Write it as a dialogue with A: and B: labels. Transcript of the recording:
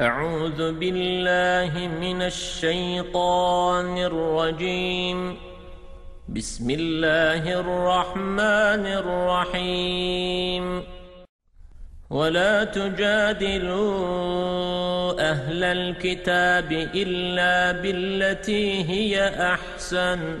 A: أعوذ بالله من الشيطان الرجيم. بسم الله الرحمن الرحيم. ولا تجادلوا أهل الكتاب إلا بالتي هي أحسن.